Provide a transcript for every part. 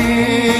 aqui.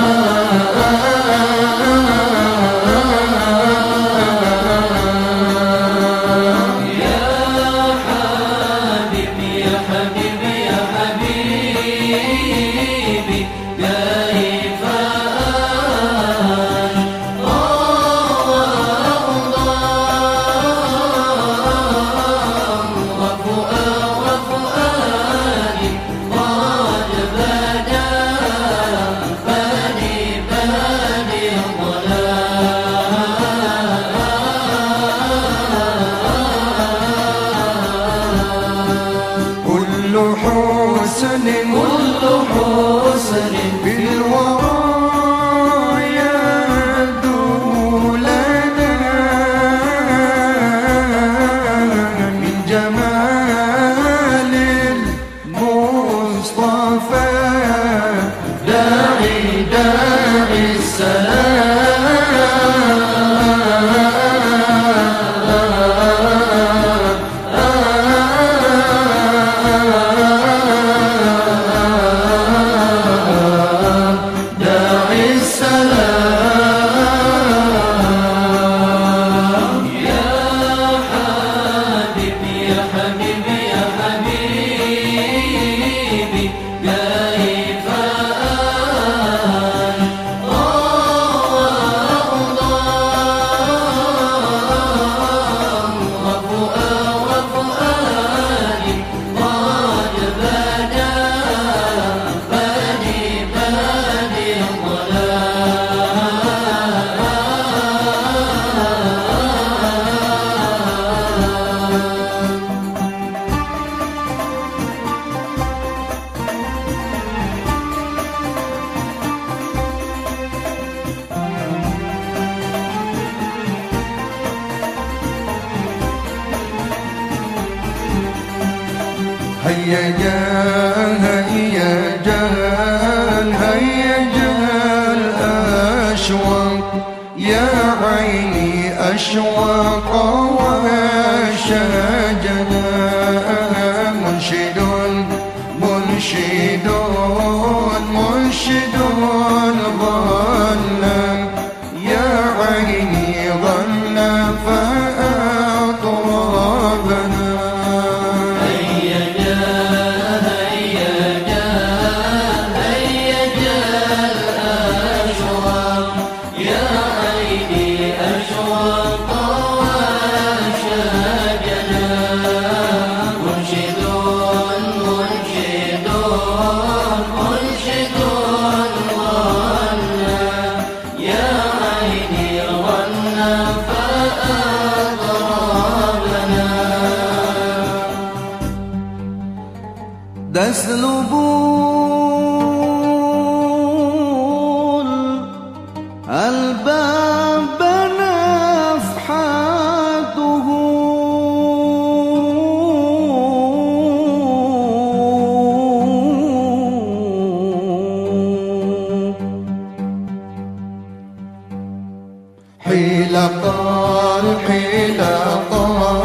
الخلق لطوى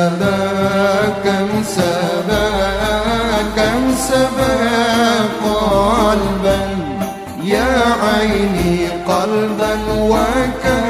سبا كم سبا كم سبا قلبا يا عيني قلبا وكم